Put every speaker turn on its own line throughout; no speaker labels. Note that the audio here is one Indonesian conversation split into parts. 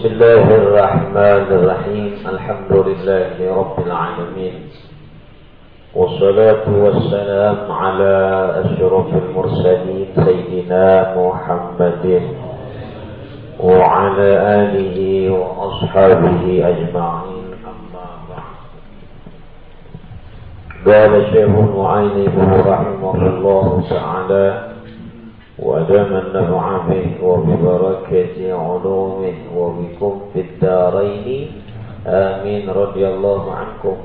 بسم الله الرحمن الرحيم. الحمد لله رب العالمين. والصلاة والسلام على أشرف المرسلين سيدنا محمد وعلى آله وأصحابه أجمعين. أما بعد. قال الشيخ المعينب رحمه الله تعالى ودام النفع به وببركة علومه وبكم في الدارين. آمين. رضي الله عنكم.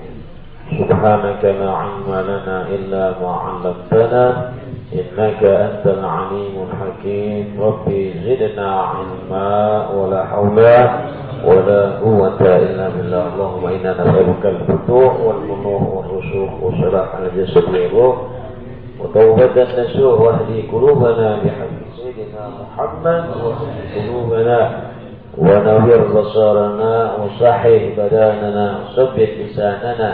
سبحانك لا علم لنا إلا ما علمتنا. إنك أنت العليم الحكيم. ربي زدنا علما ولا حول ولا قوة إلا بالله. اللهم إنا نسألك الفتوح والبلوغ والرسوخ وصلاح الجسد والروح وتوبة النسوح واهدي قلوبنا بحق سيدنا محمد واهدي قلوبنا ونوّر بصارنا وصحح بداننا وثبت لساننا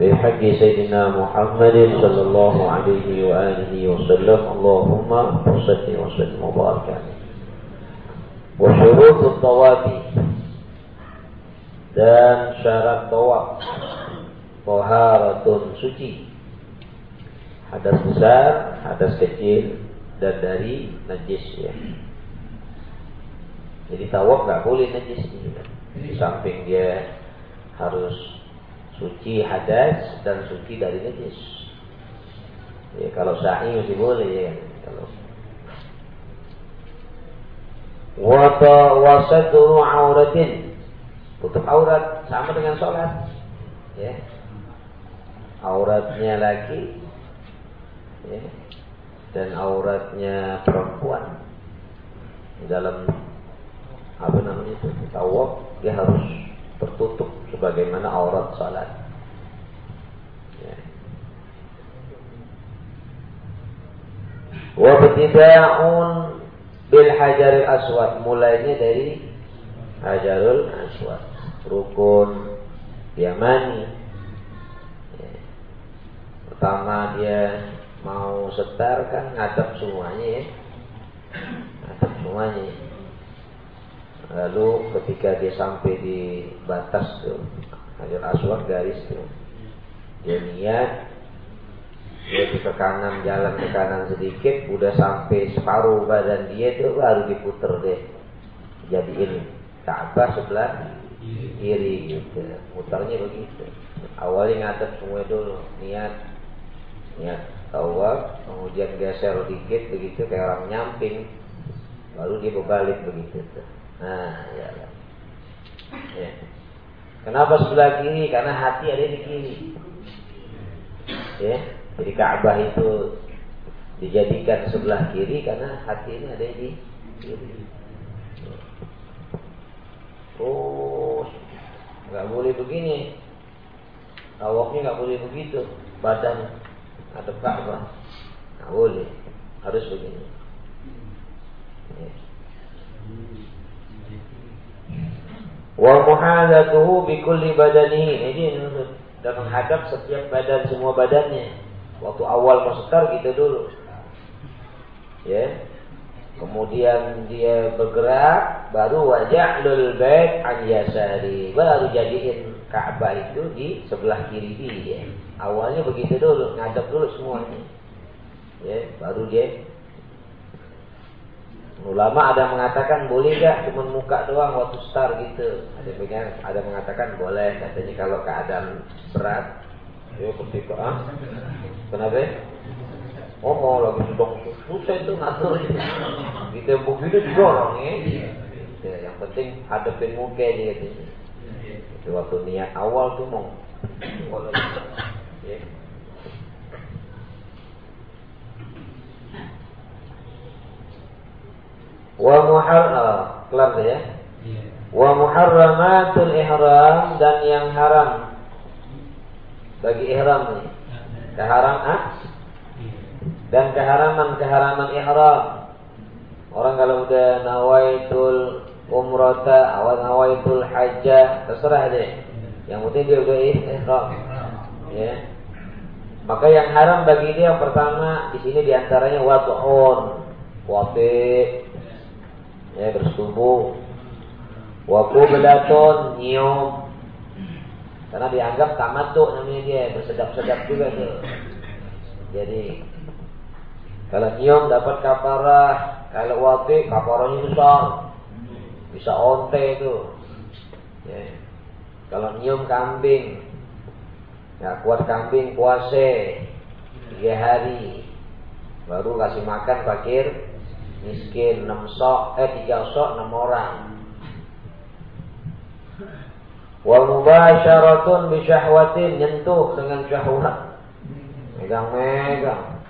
بحق سيدنا محمد صلى الله عليه وآله وسلم. اللهم صل وسلم وبارك عليه. وشروط الطواف. Dan syarat tawaf. Taharatun suci. Hadas besar, hadas kecil, dan dari najis ya. Jadi tawaf nggak boleh najis gitu. Di samping dia harus suci hadas dan suci dari najis. Ya kalau sa'i masih boleh ya kalau Wata wasatu auratin tutup aurat sama dengan sholat ya auratnya lagi ya, dan auratnya perempuan dalam apa namanya itu tawaf dia harus tertutup sebagaimana aurat salat. Ya. Wa btida'un bil hajaril aswad mulainya dari hajarul aswad rukun yamani ya. pertama dia mau setar kan ngadep semuanya ya. Ngadep semuanya. Lalu ketika dia sampai di batas tuh hajar aswad garis tuh dia niat dia ke kanan jalan ke kanan sedikit udah sampai separuh badan dia itu baru diputer deh. Jadiin Ka'bah sebelah kiri gitu. Mutarnya begitu. Awalnya ngadep semua dulu niat niat tawaf, kemudian geser dikit begitu kayak orang nyamping, baru dia berbalik begitu. Nah, ya, ya. Kenapa sebelah kiri? Karena hati ada di kiri. Ya, jadi Ka'bah itu dijadikan sebelah kiri karena hati ini ada di kiri. Oh, nggak boleh begini. Tawafnya nggak boleh begitu. Badan atau Ka'bah. Nah, boleh. Harus begini. Wa muhadatuhu bi kulli badanihi. Ini dan menghadap setiap badan semua badannya. Waktu awal masuk gitu dulu. Ya. Kemudian dia bergerak, baru wajah lul bait an yasari. Baru jadiin Ka'bah itu di sebelah kiri dia. Awalnya begitu dulu, ngadep dulu semuanya. Ya, baru dia Ulama ada mengatakan boleh gak cuma muka doang waktu start gitu. Ada yang ada mengatakan boleh katanya kalau keadaan berat. Ya ketika ah. Kenapa? Oh mau lagi sedang susah itu ngatur Di tembok itu didorong ya. ya. Yang penting hadapin muka dia gitu. Itu waktu niat awal tuh mau. Ya. Wa muharram kelar ya. Iya. Wa muharramatul ihram dan yang haram bagi ihram nih. Keharam ah? Dan keharaman-keharaman ihram. Orang kalau udah nawaitul umrata, awal nawaitul hajjah, terserah deh. Yang penting dia udah ihram. Ya. Maka yang haram bagi dia yang pertama di sini di antaranya wad'un, wafi, ya bersetubuh, Wa qublatun nyium. Karena dianggap tamattu namanya dia, bersedap-sedap juga tuh. Jadi kalau nyium dapat kafarah, kalau wati kafarahnya besar. Bisa onte itu. Ya. Kalau nyium kambing, ya kuat kambing puase tiga hari, baru kasih makan fakir miskin enam sok eh tiga sok enam orang Wal mubasyaratun bi syahwatin nyentuh dengan syahwat. Megang-megang.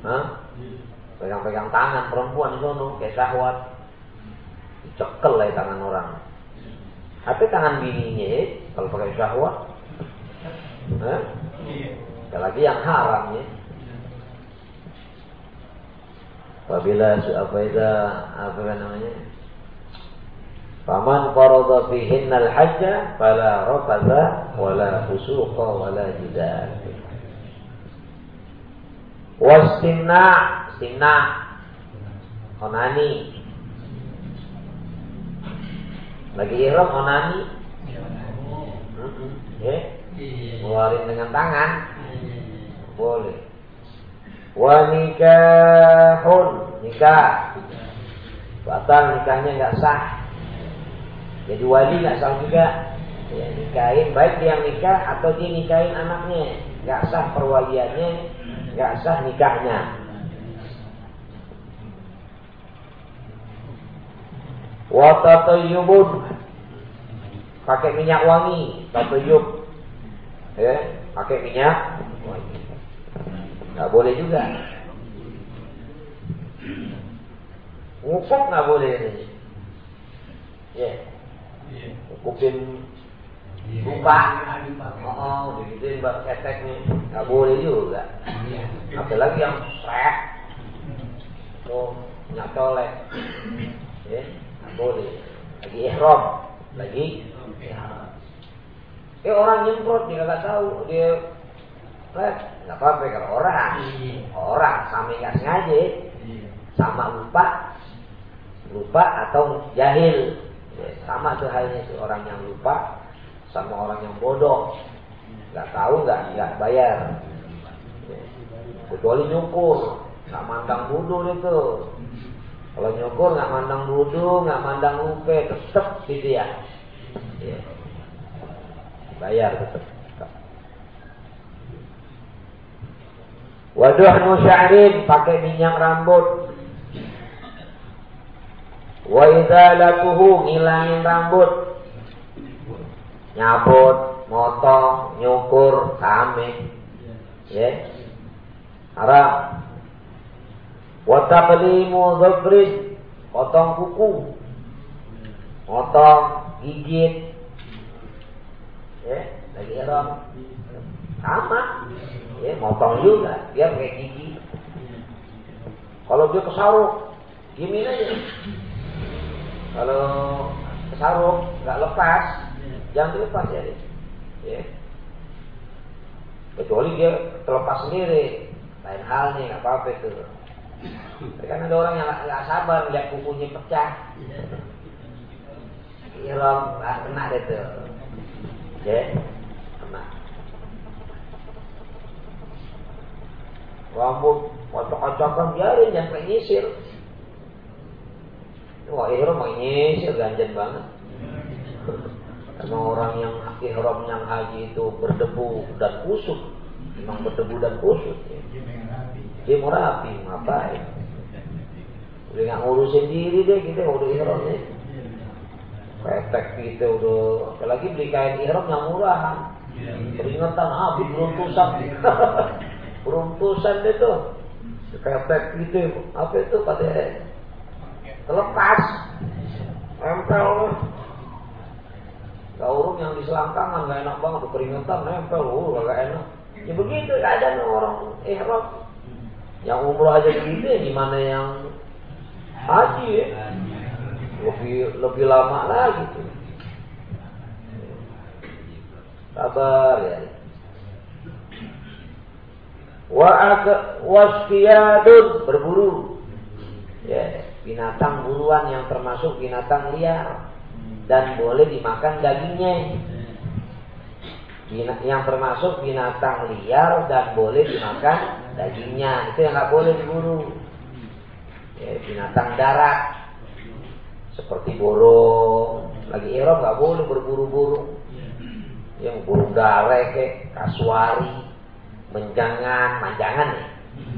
Hah? Pegang-pegang tangan perempuan di sono kayak syahwat. Dicekel lah tangan orang. Tapi tangan bininya kalau pakai syahwat. Hah? lagi yang haram ya. Apabila apa itu apa namanya? Faman farada fihinna al-hajja fala rafatha wala fusuqa wala jidal. Wastimna, stimna, onani. Lagi ihram onani. Ya. Ngeluarin dengan tangan. Boleh. Wa nikahun, nikah. Batal nikahnya enggak sah jadi wali nggak sah juga. Ya, nikahin baik dia nikah atau dia nikahin anaknya, nggak sah perwaliannya, nggak sah nikahnya. Watatayubun pakai minyak wangi, tatayub, ya, pakai minyak wangi. Nggak boleh juga. Ngupuk nggak boleh ini. Ya. Kupin lupa. Oh, digituin buat ketek nih. Gak boleh juga. Apalagi yang srek. Tuh, minyak colek. Ya, boleh. Lagi ihram. Lagi ihram. Eh orang nyemprot dia gak tahu dia Red, nggak apa-apa kalau orang, orang sama nggak sengaja, sama lupa, lupa atau jahil, Ya, sama tuh halnya si orang yang lupa sama orang yang bodoh. Gak tahu nggak nggak bayar. Ya. Kecuali nyukur, nggak mandang bodoh itu. Kalau nyukur nggak mandang bodoh, nggak mandang lupa, tetep gitu ya. ya. Bayar tetep. Waduh nusya'rin pakai minyak rambut Wa izalatuhu ngilangin rambut. Nyabut, motong, nyukur, kame. Ya. Haram. Wa taqlimu dhafrin, potong kuku. Potong gigit. Ya, lagi haram. Sama. Ya, motong juga biar kayak gigi. Kalau dia kesaruk, gini aja. Kalau sarung nggak lepas, jangan dilepas ya. ya. Kecuali dia terlepas sendiri, lain halnya nggak apa-apa itu. Kan ada orang yang nggak sabar lihat kukunya pecah. Iram nggak kena itu. Ya, kena. Rambut kocok-kocokan biarin jangan nyisir. Wah ihram nyisir ganjen banget. Emang orang yang ihram yang haji itu berdebu dan kusut. Memang berdebu dan kusut. Ya. Dia mau rapi, ngapain? Udah nggak ngurusin diri deh kita udah ihramnya. Petek kita udah, apalagi beli kain ihram yang murah. Peringatan habis beruntusan. beruntusan deh tuh. Petek gitu, apa itu pada Terlepas. Nempel. Gaurung yang di selangkangan gak enak banget. Keringetan nempel. Uh, gak enak. Ya begitu keadaan orang ihram. Yang umroh aja begitu ya gimana yang haji ya. Lebih, lebih lama lagi tuh. Sabar ya. Wa wasqiyadun berburu. Ya binatang buruan yang termasuk binatang liar. dan boleh dimakan dagingnya. Yang termasuk binatang liar dan boleh dimakan dagingnya. Itu yang nggak boleh diburu. Ya, binatang darat seperti burung. Lagi ihram nggak boleh berburu burung. Yang burung dare ke, kasuari, menjangan, manjangan nih.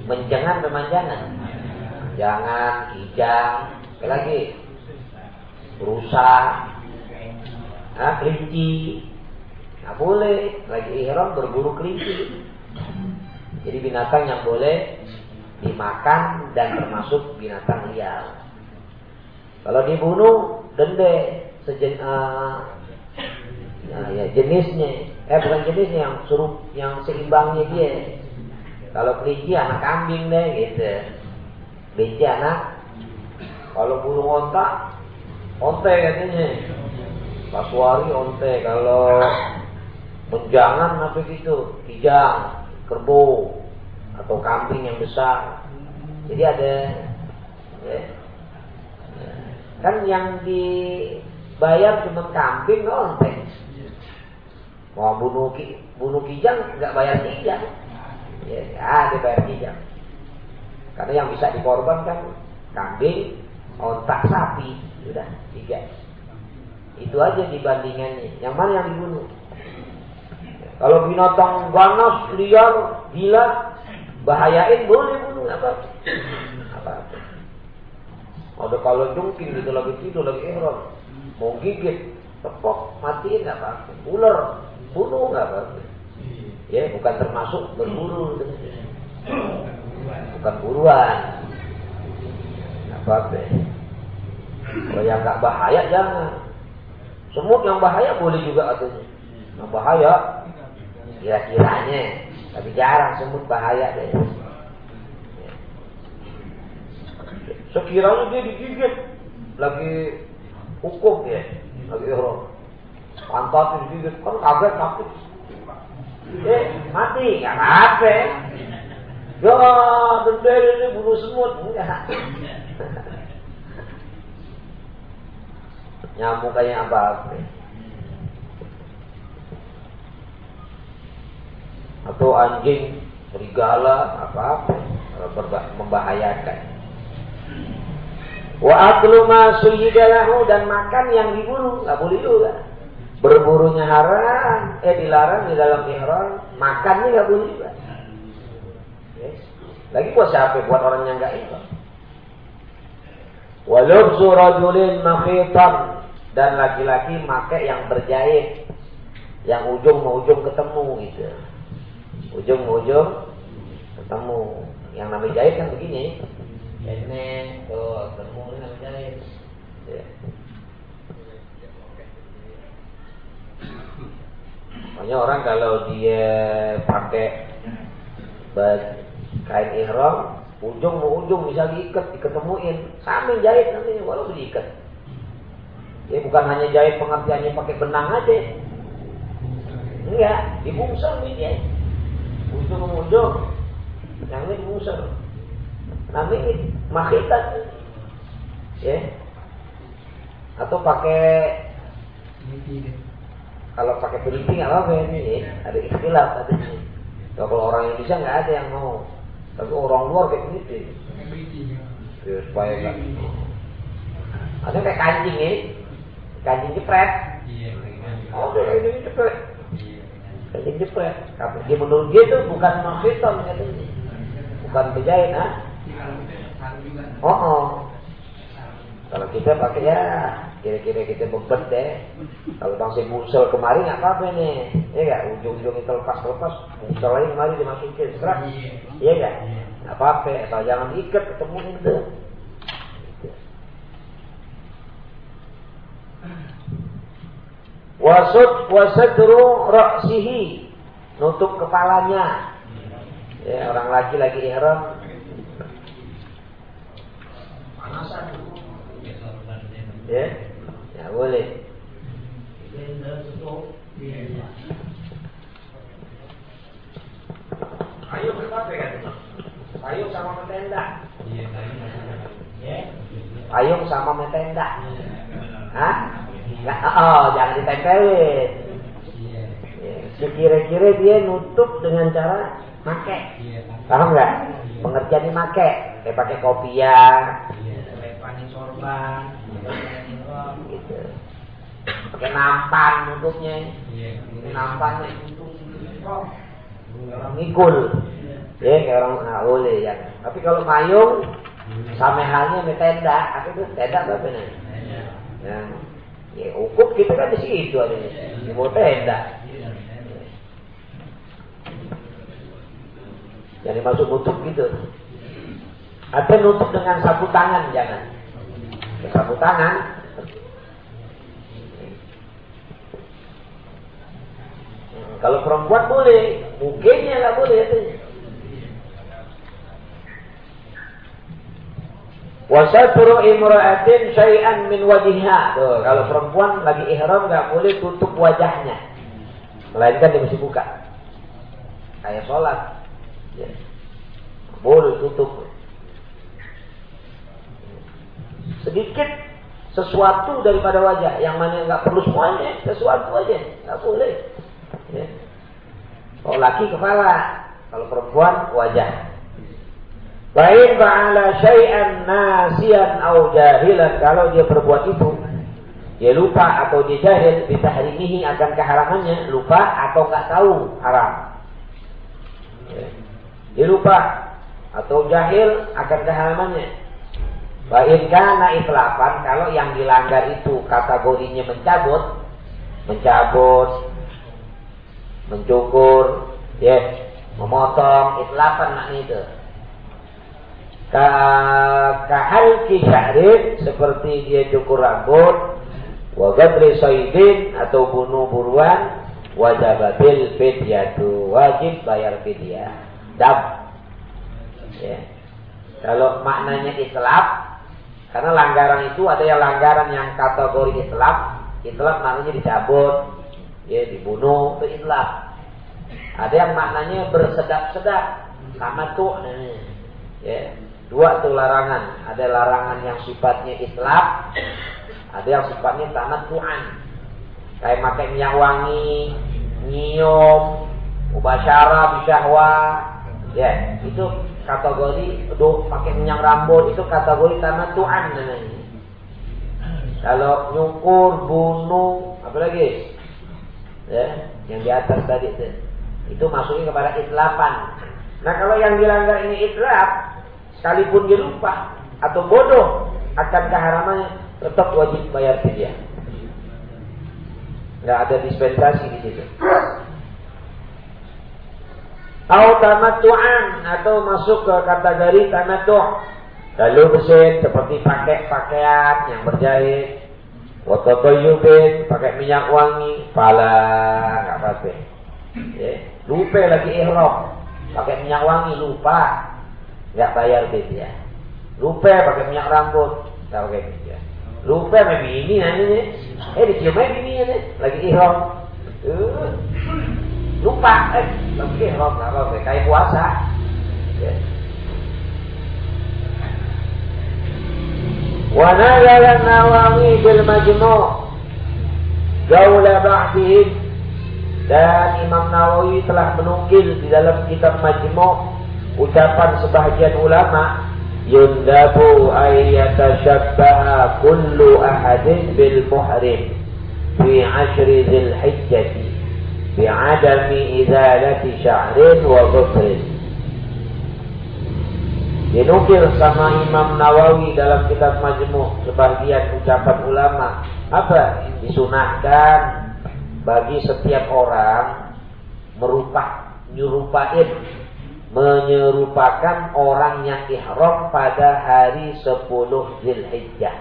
Menjangan dan manjangan. Jangan, kijang, lagi rusa, nah, kelinci, nggak boleh lagi ihram berburu kelinci. Jadi binatang yang boleh dimakan dan termasuk binatang liar. Kalau dibunuh dende sejen uh, ya, ya jenisnya, eh bukan jenisnya yang suruh yang seimbangnya dia. Kalau kelinci anak kambing deh gitu. Kelinci anak kalau burung onta onte katanya. Kasuari onte kalau menjangan apa gitu, kijang, kerbau atau kambing yang besar. Jadi ada ya, kan yang dibayar cuma kambing onte. Mau bunuh ki, bunuh kijang nggak bayar kijang. Ya, ada bayar kijang. Karena yang bisa dikorbankan kambing, ontak sapi, sudah tiga. Itu aja dibandingannya. Yang mana yang dibunuh? Kalau binatang ganas, liar, gila, bahayain boleh bunuh apa? Apa? Ada kalau jungking gitu lagi tidur lagi ihram, mau gigit, tepok, matiin nggak apa-apa. Ular, bunuh nggak apa-apa. Ya, bukan termasuk berburu. Bukan buruan. Nggak apa-apa. Kalau yang nggak bahaya jangan. Semut yang bahaya boleh juga katanya. Yang bahaya kira-kiranya, tapi jarang semut bahaya deh. Sekiranya dia digigit lagi hukum ya, lagi ihram. Pantat digigit kan kaget sakit. Eh mati nggak apa-apa. Ya denda ini bunuh semut enggak. Nyamuk kayak apa-apa. Atau anjing, serigala, apa-apa. Membahayakan. Wa aklu ma dan makan yang diburu nggak boleh juga. Berburunya haram, eh dilarang di dalam ihram, makannya nggak boleh juga. Yes. Lagi buat siapa? Buat orang yang nggak ihram. Walubzu rajulin makhitan dan laki-laki pakai yang berjahit yang ujung mau ujung ketemu gitu ujung mau ujung ketemu yang namanya jahit kan begini ini tuh ketemu ini namanya jahit ya. Makanya orang kalau dia pakai kain ihram ujung mau ujung bisa diikat diketemuin sambil jahit nanti walaupun diikat Ya bukan hanya jahit pengertiannya pakai benang aja. Enggak, dibungsel ini. Ujung ujung. Yang ini dibungsel. Namanya makhitan. Ya. Atau pakai kalau pakai peliti nggak apa-apa ini ya. ada istilah tadi. Kalau orang Indonesia nggak ada yang mau, tapi orang luar kayak peliti. Ya, supaya nggak. Ada kayak kancing ya, kancing jepret. Oh, kayak gini jepret. Kancing jepret. Dia menurut dia itu bukan makhiton katanya. Bukan penjahit, ah. Oh, oh. Kalau kita pakai ya kira-kira kita bebet deh. Kalau bangsa busel kemarin nggak apa-apa nih, ya nggak ujung-ujung itu lepas-lepas, busel lagi kemarin dimasukin serat, iya nggak? Nggak apa-apa, atau jangan diikat ketemu itu. Wasud wasadru ra'sihi nutup kepalanya. Ya, orang laki lagi ihram Ya, ya boleh. Ayo berapa? Payung sama metenda. Ya. Payung sama metenda. Hah? Nah, oh, jangan ditempelin. Ya, sekira-kira dia nutup dengan cara make. Paham nggak? Pengertian ini make. Kayak pakai kopiah. Pakai sorban. Gitu. Pakai nampan nutupnya. Nampan Orang mikul. Ya, kayak orang boleh ya. Tapi kalau mayung, sama halnya tenda. Apa itu tenda apa nih? Ya, ya ukur kita kan di situ ada di bawah tenda. Jadi masuk nutup gitu. Ada nutup dengan sapu tangan jangan. Sapu tangan. Hmm, kalau perempuan boleh, mungkinnya nggak boleh itu. Wasatru imra'atin syai'an min wajihha. Tuh, kalau perempuan lagi ihram nggak boleh tutup wajahnya. Melainkan dia mesti buka. Kayak sholat. Ya. Boleh tutup. Sedikit sesuatu daripada wajah yang mana nggak perlu semuanya, sesuatu aja, nggak boleh. Ya. Kalau laki kepala, kalau perempuan wajah. Baik ba'ala syai'an nasian au jahilan. Kalau dia berbuat itu dia lupa atau dia jahil bitahrimihi akan keharamannya lupa atau nggak tahu haram. Ya. dia lupa atau jahil akan keharamannya. Baik karena itlafan kalau yang dilanggar itu kategorinya mencabut mencabut mencukur ya memotong itlafan makna itu kahal syahrin seperti dia cukur rambut wa gadri saidin atau bunuh buruan wajabatil fidyatu wajib bayar fidyah. Dam ya. kalau maknanya islap karena langgaran itu ada yang langgaran yang kategori islap islap maknanya dicabut ya dibunuh itu islap ada yang maknanya bersedap-sedap sama tuh ya Dua tuh larangan. Ada larangan yang sifatnya Islam, ada yang sifatnya tanah Tuhan. Kayak pakai minyak wangi, nyium, mubasyarah, bisyahwa. Ya, itu kategori aduh pakai minyak rambut itu kategori tanah Tuhan namanya. Kalau nyukur, bunuh, apa lagi? Ya, yang di atas tadi itu. Itu masuknya kepada itlafan. Nah kalau yang dilanggar ini itlaf, sekalipun dia lupa atau bodoh akan keharamannya tetap wajib bayar fidyah. Nggak ada dispensasi di situ. Atau tamattu'an atau masuk ke kategori tamattu'. Lalu bersih seperti pakai pakaian yang berjahit. Watotoyubin pakai minyak wangi, pala nggak pakai. Ya. Lupa lagi ihram, pakai minyak wangi lupa nggak bayar ya. Lupa pakai minyak rambut, nggak pakai ya. Lupa main bini nih, eh dicium aja bini nih, lagi ihram. Uh, lupa, eh lagi ihram nggak apa-apa, kayak puasa. Ya. ونزل النووي بالمجموع جول بعضهم dan Imam Nawawi telah menukil di dalam kitab Majmu' ucapan sebahagian ulama yundabu ayyatashabbaha kullu ahadin bil muhrim fi ashri zil hijjati bi'adami izalati sya'rin wa ghufrin dinukil sama Imam Nawawi dalam kitab Majmu' sebagian ucapan ulama. Apa? Disunahkan bagi setiap orang merupah nyerupain menyerupakan orang yang ihram pada hari 10 Zulhijjah.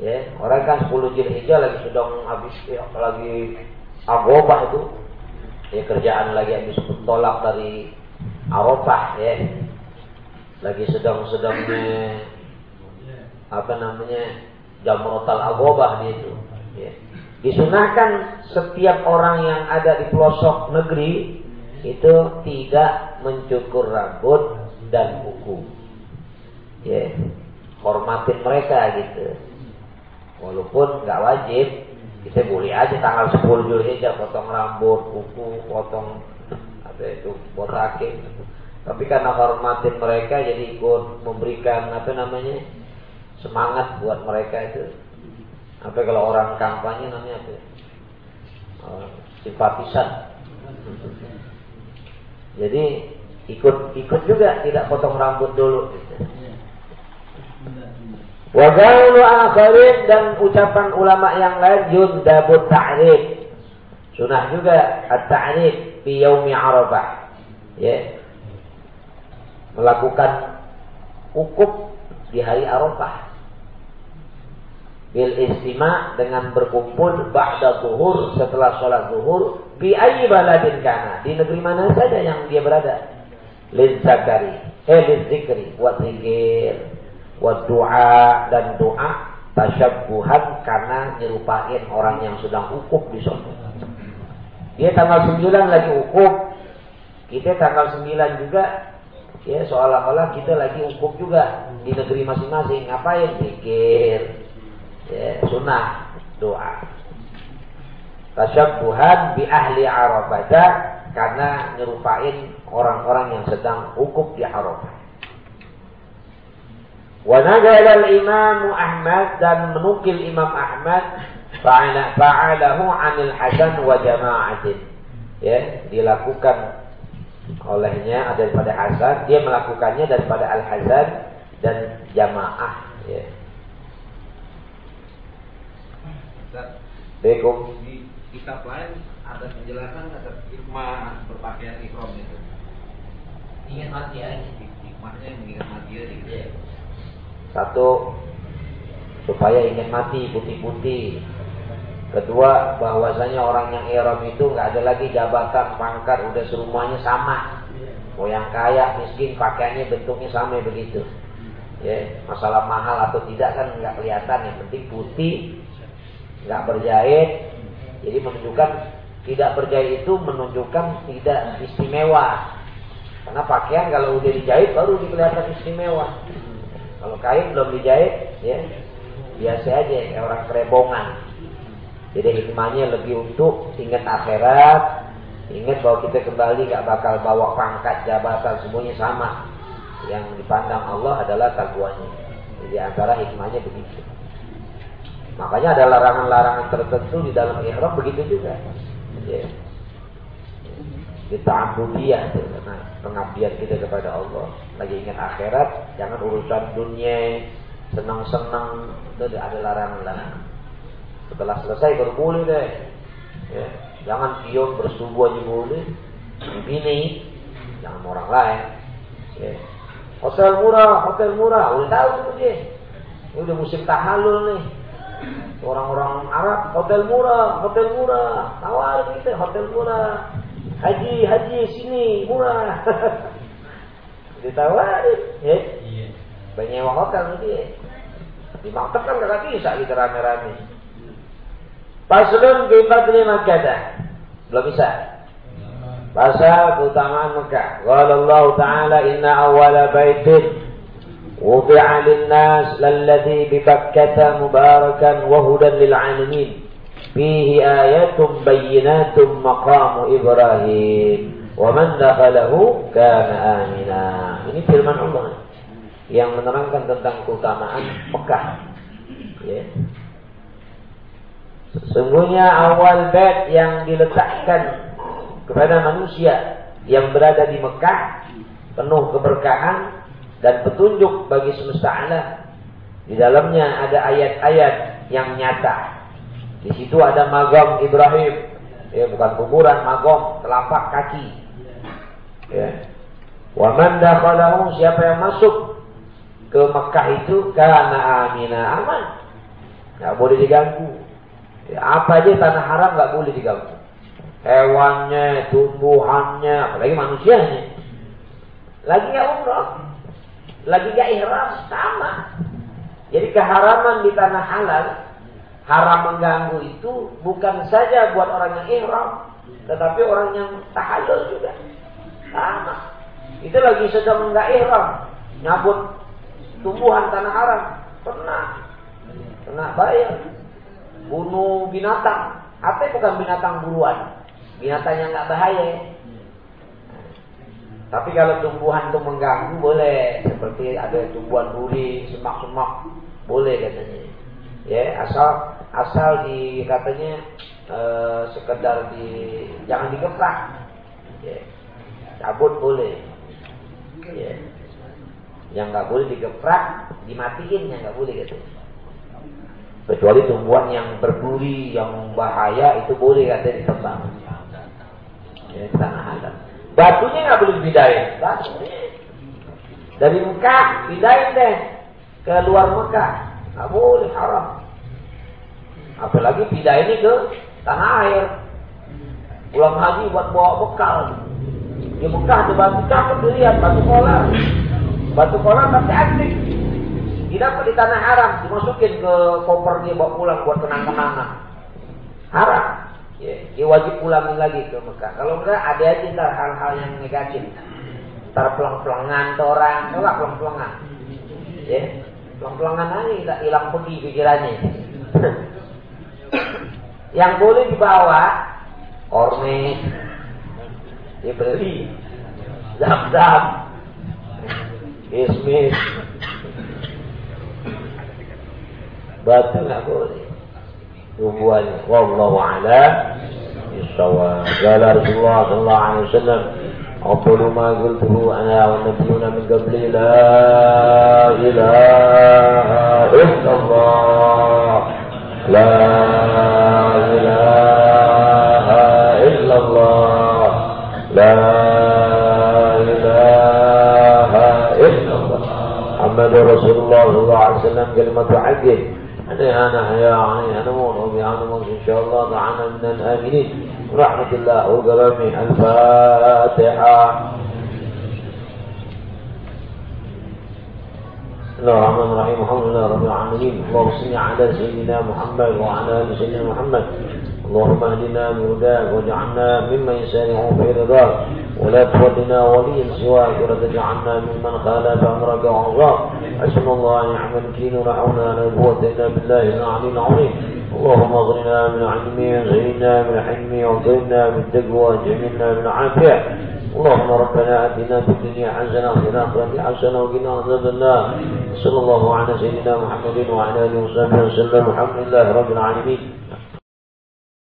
Ya, orang kan 10 Zulhijjah lagi sedang habis ya, lagi agobah itu. Ya kerjaan lagi habis tolak dari Arafah ya. Lagi sedang-sedangnya apa namanya Jamrotal Agobah dia itu. Ya. Disunahkan setiap orang yang ada di pelosok negeri itu tidak mencukur rambut dan kuku. Ya, hormatin mereka gitu. Walaupun nggak wajib, Kita boleh aja tanggal 10 Julhijjah potong rambut, kuku, potong apa itu botakin. Tapi karena hormatin mereka jadi ikut memberikan apa namanya semangat buat mereka itu. Apa kalau orang kampanye namanya apa? Uh, simpatisan. Jadi ikut ikut juga tidak potong rambut dulu. Wa gaulu akharin dan ucapan ulama yang lain yundabut ta'rif. Sunnah juga at-ta'rif fi yaumi Arafah. Ya. Melakukan ukuf di hari Arafah. Bil istima dengan berkumpul ba'da zuhur setelah sholat zuhur bi ayyi baladin kana di negeri mana saja yang dia berada. Lil zakari, eh lil zikri, buat zikir wa doa dan doa tasyabbuhan karena nyerupain orang yang sedang ukuf di sana. Dia tanggal 9 lagi ukuf, kita tanggal 9 juga ya seolah-olah kita lagi ukuf juga di negeri masing-masing. Ngapain? Pikir ya, sunnah doa tasyabuhan bi ahli Arafah karena nyerupain orang-orang yang sedang hukum di Arafah. Wa al Imam Ahmad dan menukil Imam Ahmad fa'ala fa'alahu 'anil Hasan wa jama'atin. Ya, dilakukan olehnya ada daripada Hasan, dia melakukannya daripada Al Hasan dan jamaah, ya.
Bekum. Di kitab lain ada penjelasan ada hikmah berpakaian ihram itu.
Ingat mati aja.
Hikmahnya mengingat mati aja gitu.
Yeah. Satu, supaya ingin mati putih-putih. Kedua, bahwasanya orang yang ihram itu nggak ada lagi jabatan, pangkat, udah semuanya sama. Mau yang kaya, miskin, pakaiannya bentuknya sama begitu. Ya, masalah mahal atau tidak kan nggak kelihatan. Yang penting putih, nggak berjahit. Jadi menunjukkan tidak berjahit itu menunjukkan tidak istimewa. Karena pakaian kalau udah dijahit baru kelihatan istimewa. Kalau kain belum dijahit, ya biasa aja kayak orang kerebongan. Jadi hikmahnya lebih untuk ingat akhirat, ingat bahwa kita kembali gak bakal bawa pangkat, jabatan semuanya sama. Yang dipandang Allah adalah takwanya. Jadi antara hikmahnya begitu. Makanya ada larangan-larangan tertentu di dalam ihram begitu juga. Ya. Kita ambudiyah karena pengabdian kita kepada Allah. Lagi ingat akhirat, jangan urusan dunia, senang-senang, itu ada larangan-larangan. Setelah selesai baru boleh deh. Ya. Jangan kion bersubuh aja boleh. Bini, jangan orang lain. Ya. Hotel murah, hotel murah, udah tahu tuh dia. Ini udah musim tahalul nih. Orang-orang Arab, hotel murah, hotel murah. Tawar kita, hotel murah. Haji, haji sini murah. Ditawarin, ya. Iya. Banyak hotel dia. Di maktab kan gak bisa kita rame-rame. Paslun fi fadli Makkah. Belum bisa. Pasal keutamaan Mekah. Qala Allah Ta'ala inna awwala baitin Bakkah mubarakan wa hudan lil 'alamin. Fihi ayatum bayyinatum maqamu Ibrahim wa man dakhalahu kana amina. Ini firman Allah yang menerangkan tentang keutamaan Mekah. Ya. Sesungguhnya awal bait yang diletakkan kepada manusia yang berada di Mekah penuh keberkahan dan petunjuk bagi semesta alam. Di dalamnya ada ayat-ayat yang nyata di situ ada magam Ibrahim. Ya, bukan kuburan, magam telapak kaki. Ya. Wa man dakhalahu siapa yang masuk ke Mekah itu karena amina aman. Enggak boleh diganggu. Ya, apa aja tanah haram enggak boleh diganggu. Hewannya, tumbuhannya, apalagi manusianya. Lagi nggak umroh, lagi nggak ihram sama. Jadi keharaman di tanah halal Haram mengganggu itu bukan saja buat orang yang ihram, tetapi orang yang tahallul juga. Sama. Itu lagi sedang enggak ihram, nyabut tumbuhan tanah haram, pernah. Pernah bayar. bunuh binatang. Apa bukan binatang buruan? Binatang yang nggak bahaya. Tapi kalau tumbuhan itu mengganggu boleh, seperti ada tumbuhan duri, semak-semak, boleh katanya. Ya, asal asal di katanya eh, sekedar di jangan digeprak. Ya. Cabut boleh. Ya. Yang nggak boleh digeprak, dimatiin yang nggak boleh gitu. Kecuali tumbuhan yang berduri, yang bahaya itu boleh katanya ditebang. Ya, tanah adat. Batunya nggak boleh. Batunya. Dari Mekah, pindahin deh ke luar Mekah. Nggak boleh, haram. Apalagi pindah ini ke tanah air. Pulang haji buat bawa bekal. Di Mekah ada batu cakep dilihat, batu kolar. Batu kolar tapi asik. Didapat di tanah haram, dimasukin ke koper dia bawa pulang buat kenang-kenangan. Haram. Ya, dia wajib pulang lagi ke Mekah. Kalau enggak ada aja ntar hal-hal yang negatif. Ntar pelang-pelangan orang, enggak pelang-pelangan. Ya, pelang-pelangan aja tidak hilang pergi pikirannya. yang boleh dibawa orme dibeli zam-zam kismis batu nggak boleh tumbuhannya wallahu ala bisawab qala Rasulullah sallallahu alaihi wasallam أفضل ما قلته أنا والنبيون من قبلي لا إله إلا الله. لا إله إلا الله. لا إله إلا الله. محمد رسول الله صلى الله عليه وسلم كلمة حق أنا نحيا عليها نموت وبها نموت إن شاء الله دعانا من الآمنين. رحمة الله وكرمه الفاتحة. بسم الله الرحمن الرحيم. الحمد لله رب العالمين. اللهم صل على سيدنا محمد وعلى آل سيدنا محمد. اللهم اهدنا بهداك واجعلنا ممن يسارع في رضاك ولا تولنا وليا سواك. ولا تجعلنا ممن خالف أمرك وعصاك حسبنا الله نعم الوكيل ونحونا لا قوة إلا بالله العلي العظيم. اللهم أغننا من علمه وزينا من حلمه وكرمنا بالتقوى وجملنا بالعافيه اللهم ربنا آتنا في الدنيا حسنة وفي الآخرة حسنة وقنا عذاب النار. صلى الله على سيدنا محمد وعلى آله وصحبه وسلم. الحمد لله رب العالمين.